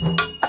Bye.